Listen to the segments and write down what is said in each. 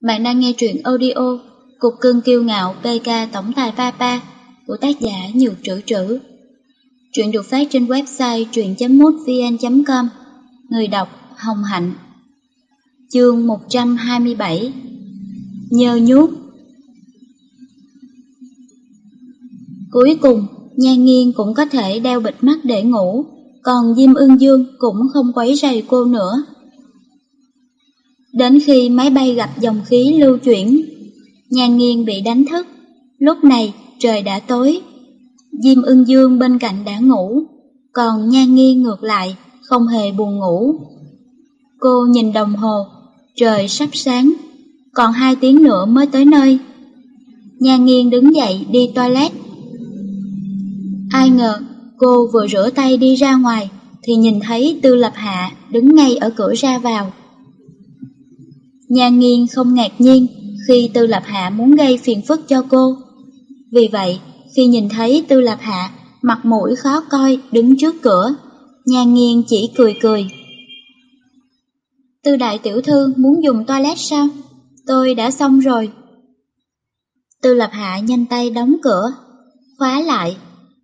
Bạn đang nghe truyện audio Cục cưng kiêu ngạo PK Tổng tài Papa của tác giả Nhược Trữ Trữ. Truyện được phát trên website truyện.mútvn.com Người đọc Hồng Hạnh Chương 127 Nhờ nhút Cuối cùng, Nhan Nghiên cũng có thể đeo bịt mắt để ngủ, còn Diêm Ưng Dương cũng không quấy rầy cô nữa. Đến khi máy bay gặp dòng khí lưu chuyển, Nhan nghiêng bị đánh thức. Lúc này trời đã tối. Diêm ưng dương bên cạnh đã ngủ, còn Nhan nghiêng ngược lại, không hề buồn ngủ. Cô nhìn đồng hồ, trời sắp sáng, còn hai tiếng nữa mới tới nơi. Nhan nghiêng đứng dậy đi toilet. Ai ngờ, cô vừa rửa tay đi ra ngoài, thì nhìn thấy Tư Lập Hạ đứng ngay ở cửa ra vào. Nhan nghiên không ngạc nhiên khi Tư Lập Hạ muốn gây phiền phức cho cô. Vì vậy, khi nhìn thấy Tư Lập Hạ mặt mũi khó coi đứng trước cửa, Nhan nghiên chỉ cười cười. Tư đại tiểu thư muốn dùng toilet sao? Tôi đã xong rồi. Tư Lập Hạ nhanh tay đóng cửa, khóa lại,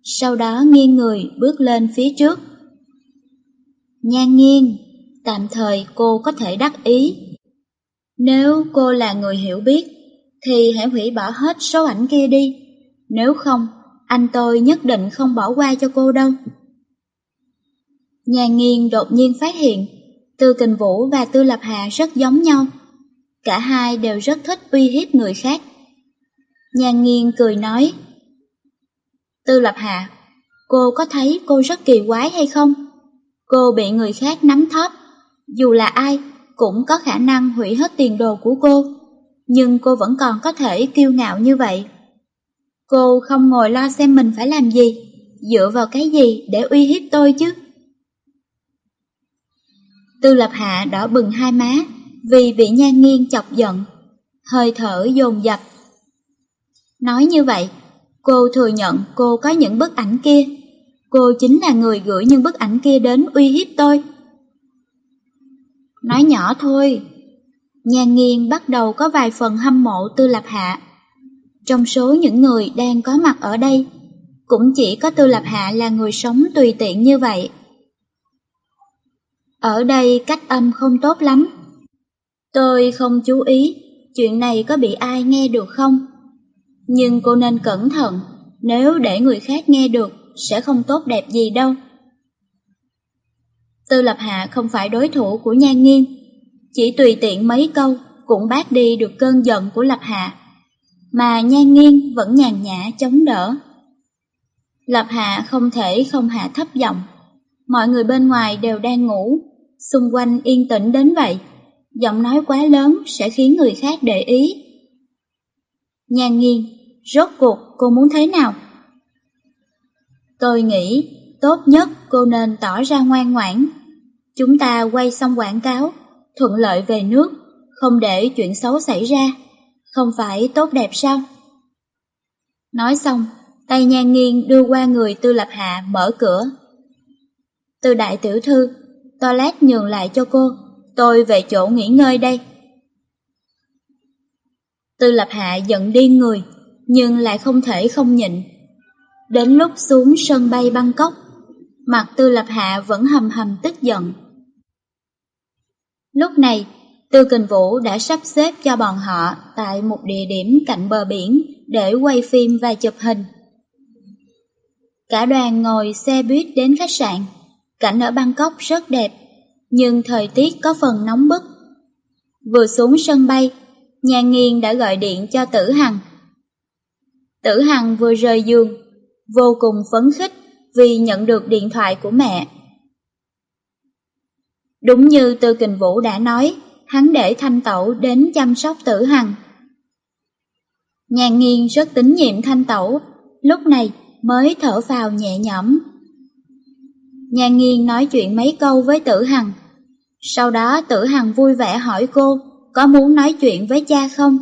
sau đó nghiêng người bước lên phía trước. Nhan nghiêng, tạm thời cô có thể đắc ý nếu cô là người hiểu biết, thì hãy hủy bỏ hết số ảnh kia đi. Nếu không, anh tôi nhất định không bỏ qua cho cô đâu. Nhà nghiên đột nhiên phát hiện, Tư Kình Vũ và Tư Lập Hạ rất giống nhau. Cả hai đều rất thích uy hiếp người khác. Nhà nghiên cười nói, Tư Lập Hạ, cô có thấy cô rất kỳ quái hay không? Cô bị người khác nắm thóp, dù là ai cũng có khả năng hủy hết tiền đồ của cô, nhưng cô vẫn còn có thể kiêu ngạo như vậy. Cô không ngồi lo xem mình phải làm gì, dựa vào cái gì để uy hiếp tôi chứ? Tư lập hạ đỏ bừng hai má vì bị nhan nghiêng chọc giận, hơi thở dồn dập. Nói như vậy, cô thừa nhận cô có những bức ảnh kia. Cô chính là người gửi những bức ảnh kia đến uy hiếp tôi nói nhỏ thôi. Nhan nghiên bắt đầu có vài phần hâm mộ Tư Lập Hạ. Trong số những người đang có mặt ở đây, cũng chỉ có Tư Lập Hạ là người sống tùy tiện như vậy. Ở đây cách âm không tốt lắm. Tôi không chú ý chuyện này có bị ai nghe được không. Nhưng cô nên cẩn thận, nếu để người khác nghe được sẽ không tốt đẹp gì đâu. Tư Lập Hạ không phải đối thủ của Nhan Nghiên, chỉ tùy tiện mấy câu cũng bác đi được cơn giận của Lập Hạ, mà Nhan Nghiên vẫn nhàn nhã chống đỡ. Lập Hạ không thể không hạ thấp giọng, mọi người bên ngoài đều đang ngủ, xung quanh yên tĩnh đến vậy, giọng nói quá lớn sẽ khiến người khác để ý. Nhan Nghiên, rốt cuộc cô muốn thế nào? Tôi nghĩ tốt nhất cô nên tỏ ra ngoan ngoãn. Chúng ta quay xong quảng cáo, thuận lợi về nước, không để chuyện xấu xảy ra, không phải tốt đẹp sao? Nói xong, tay nhan nghiêng đưa qua người tư lập hạ mở cửa. Tư đại tiểu thư, toilet nhường lại cho cô, tôi về chỗ nghỉ ngơi đây. Tư lập hạ giận điên người, nhưng lại không thể không nhịn. Đến lúc xuống sân bay Bangkok, mặt tư lập hạ vẫn hầm hầm tức giận. Lúc này, Tư Kình Vũ đã sắp xếp cho bọn họ tại một địa điểm cạnh bờ biển để quay phim và chụp hình. Cả đoàn ngồi xe buýt đến khách sạn. Cảnh ở Bangkok rất đẹp, nhưng thời tiết có phần nóng bức. Vừa xuống sân bay, nhà nghiên đã gọi điện cho Tử Hằng. Tử Hằng vừa rời giường, vô cùng phấn khích vì nhận được điện thoại của mẹ. Đúng như Tư Kình Vũ đã nói, hắn để Thanh Tẩu đến chăm sóc Tử Hằng. Nhàn nghiên rất tín nhiệm Thanh Tẩu, lúc này mới thở vào nhẹ nhõm. Nhàn nghiên nói chuyện mấy câu với Tử Hằng, sau đó Tử Hằng vui vẻ hỏi cô có muốn nói chuyện với cha không?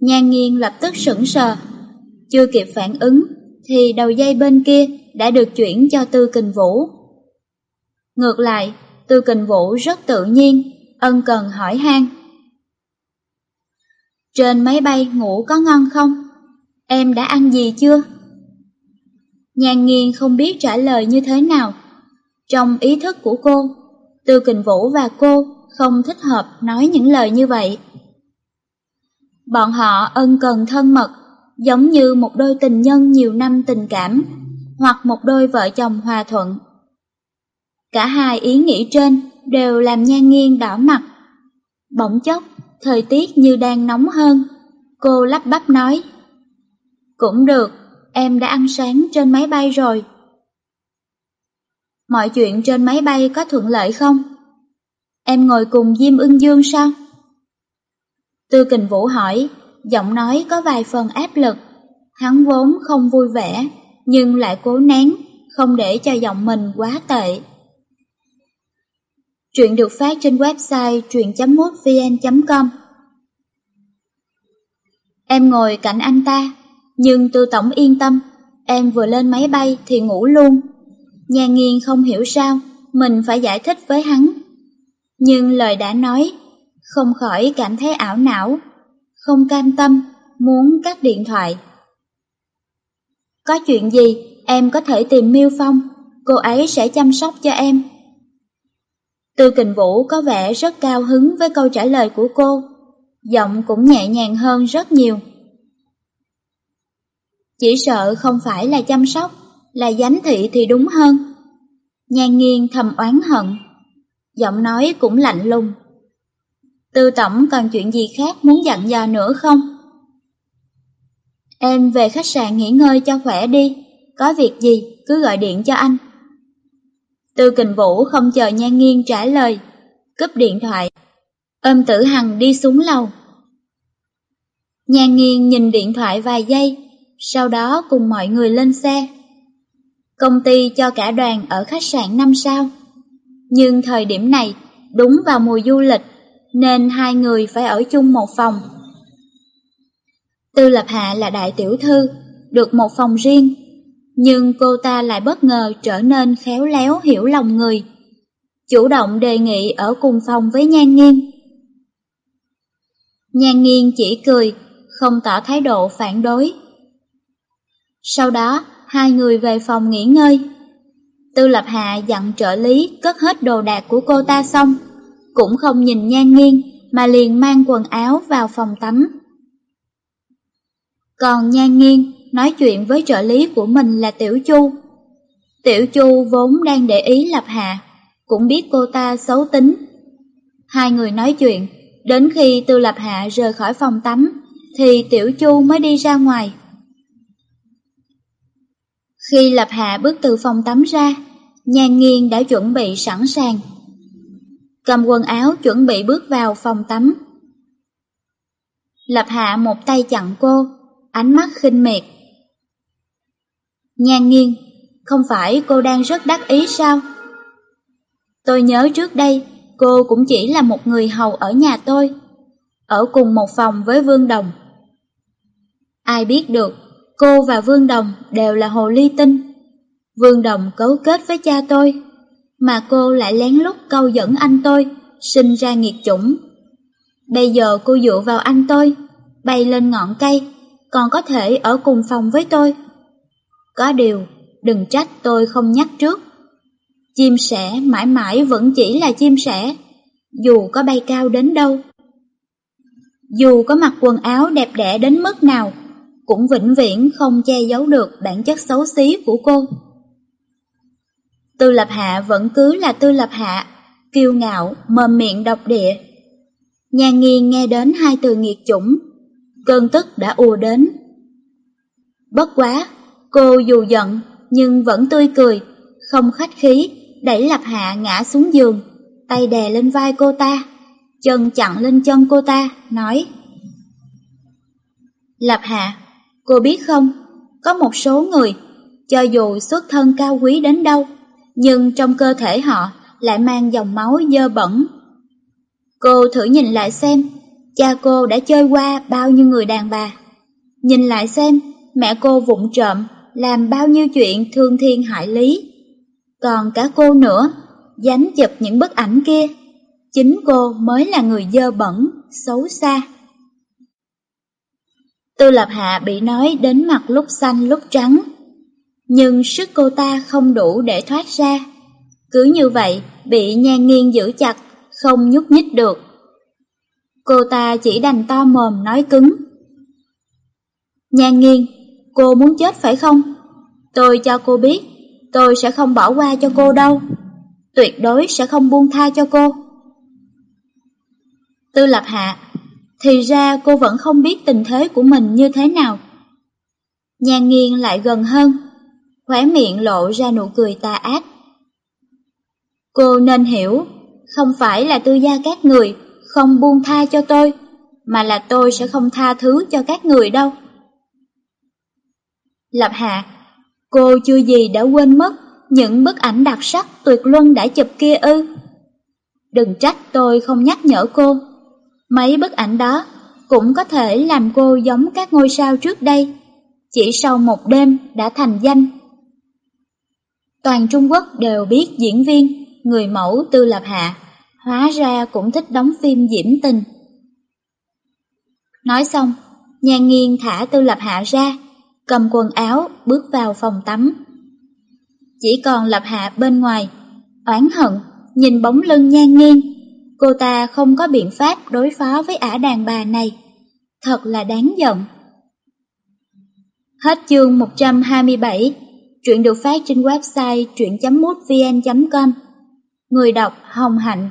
nhàn nghiên lập tức sững sờ, chưa kịp phản ứng thì đầu dây bên kia đã được chuyển cho Tư Kình Vũ. Ngược lại, Tư Kình Vũ rất tự nhiên, ân cần hỏi han. Trên máy bay ngủ có ngon không? Em đã ăn gì chưa? Nhan nghiên không biết trả lời như thế nào. Trong ý thức của cô, Tư Kình Vũ và cô không thích hợp nói những lời như vậy. Bọn họ ân cần thân mật, giống như một đôi tình nhân nhiều năm tình cảm, hoặc một đôi vợ chồng hòa thuận. Cả hai ý nghĩ trên đều làm nhan nghiêng đỏ mặt. Bỗng chốc, thời tiết như đang nóng hơn, cô lắp bắp nói. Cũng được, em đã ăn sáng trên máy bay rồi. Mọi chuyện trên máy bay có thuận lợi không? Em ngồi cùng Diêm ưng dương sao? Tư kình vũ hỏi, giọng nói có vài phần áp lực. Hắn vốn không vui vẻ, nhưng lại cố nén, không để cho giọng mình quá tệ. Chuyện được phát trên website truyện.mútvn.com Em ngồi cạnh anh ta, nhưng tư tổng yên tâm, em vừa lên máy bay thì ngủ luôn. Nhà nghiên không hiểu sao, mình phải giải thích với hắn. Nhưng lời đã nói, không khỏi cảm thấy ảo não, không cam tâm, muốn cắt điện thoại. Có chuyện gì, em có thể tìm Miêu Phong, cô ấy sẽ chăm sóc cho em. Tư kình vũ có vẻ rất cao hứng với câu trả lời của cô, giọng cũng nhẹ nhàng hơn rất nhiều. Chỉ sợ không phải là chăm sóc, là giám thị thì đúng hơn. Nhan nghiêng thầm oán hận, giọng nói cũng lạnh lùng. Tư tổng còn chuyện gì khác muốn dặn dò nữa không? Em về khách sạn nghỉ ngơi cho khỏe đi, có việc gì cứ gọi điện cho anh. Tư kình vũ không chờ nhan nghiêng trả lời, cúp điện thoại. Ôm tử hằng đi xuống lầu. Nhan nghiêng nhìn điện thoại vài giây, sau đó cùng mọi người lên xe. Công ty cho cả đoàn ở khách sạn 5 sao. Nhưng thời điểm này, đúng vào mùa du lịch, nên hai người phải ở chung một phòng. Tư Lập Hạ là đại tiểu thư, được một phòng riêng, nhưng cô ta lại bất ngờ trở nên khéo léo hiểu lòng người, chủ động đề nghị ở cùng phòng với Nhan Nghiên. Nhan Nghiên chỉ cười, không tỏ thái độ phản đối. Sau đó, hai người về phòng nghỉ ngơi. Tư Lập Hạ dặn trợ lý cất hết đồ đạc của cô ta xong, cũng không nhìn Nhan Nghiên mà liền mang quần áo vào phòng tắm. Còn Nhan Nghiên nói chuyện với trợ lý của mình là Tiểu Chu. Tiểu Chu vốn đang để ý Lập Hạ, cũng biết cô ta xấu tính. Hai người nói chuyện, đến khi Tư Lập Hạ rời khỏi phòng tắm, thì Tiểu Chu mới đi ra ngoài. Khi Lập Hạ bước từ phòng tắm ra, Nhan Nghiên đã chuẩn bị sẵn sàng. Cầm quần áo chuẩn bị bước vào phòng tắm. Lập Hạ một tay chặn cô, ánh mắt khinh miệt. Nhan nghiêng. không phải cô đang rất đắc ý sao? Tôi nhớ trước đây, cô cũng chỉ là một người hầu ở nhà tôi, ở cùng một phòng với Vương Đồng. Ai biết được, Cô và Vương Đồng đều là hồ ly tinh. Vương Đồng cấu kết với cha tôi, mà cô lại lén lút câu dẫn anh tôi, sinh ra nghiệt chủng. Bây giờ cô dựa vào anh tôi, bay lên ngọn cây, còn có thể ở cùng phòng với tôi. Có điều, đừng trách tôi không nhắc trước. Chim sẻ mãi mãi vẫn chỉ là chim sẻ, dù có bay cao đến đâu. Dù có mặc quần áo đẹp đẽ đến mức nào, cũng vĩnh viễn không che giấu được bản chất xấu xí của cô. Tư lập hạ vẫn cứ là tư lập hạ, kiêu ngạo, mồm miệng độc địa. Nhà nghiên nghe đến hai từ nghiệt chủng, cơn tức đã ùa đến. Bất quá, cô dù giận nhưng vẫn tươi cười, không khách khí, đẩy lập hạ ngã xuống giường, tay đè lên vai cô ta, chân chặn lên chân cô ta, nói Lập hạ, Cô biết không, có một số người, cho dù xuất thân cao quý đến đâu, nhưng trong cơ thể họ lại mang dòng máu dơ bẩn. Cô thử nhìn lại xem, cha cô đã chơi qua bao nhiêu người đàn bà. Nhìn lại xem, mẹ cô vụng trộm, làm bao nhiêu chuyện thương thiên hại lý. Còn cả cô nữa, dám chụp những bức ảnh kia, chính cô mới là người dơ bẩn, xấu xa. Tư Lập Hạ bị nói đến mặt lúc xanh lúc trắng, nhưng sức cô ta không đủ để thoát ra. Cứ như vậy, bị nhan nghiêng giữ chặt, không nhúc nhích được. Cô ta chỉ đành to mồm nói cứng. Nhan nghiêng, cô muốn chết phải không? Tôi cho cô biết, tôi sẽ không bỏ qua cho cô đâu. Tuyệt đối sẽ không buông tha cho cô. Tư Lập Hạ, thì ra cô vẫn không biết tình thế của mình như thế nào. Nhan nghiêng lại gần hơn, khóe miệng lộ ra nụ cười tà ác. Cô nên hiểu, không phải là tư gia các người không buông tha cho tôi, mà là tôi sẽ không tha thứ cho các người đâu. Lập Hạ, cô chưa gì đã quên mất những bức ảnh đặc sắc tuyệt luân đã chụp kia ư. Đừng trách tôi không nhắc nhở cô. Mấy bức ảnh đó cũng có thể làm cô giống các ngôi sao trước đây, chỉ sau một đêm đã thành danh. Toàn Trung Quốc đều biết diễn viên, người mẫu Tư Lập Hạ, hóa ra cũng thích đóng phim diễm tình. Nói xong, nhà nghiêng thả Tư Lập Hạ ra, cầm quần áo bước vào phòng tắm. Chỉ còn Lập Hạ bên ngoài, oán hận, nhìn bóng lưng nhan nghiêng. Cô ta không có biện pháp đối phó với ả đàn bà này. Thật là đáng giận. Hết chương 127, truyện được phát trên website truyện.mútvn.com. Người đọc Hồng Hạnh,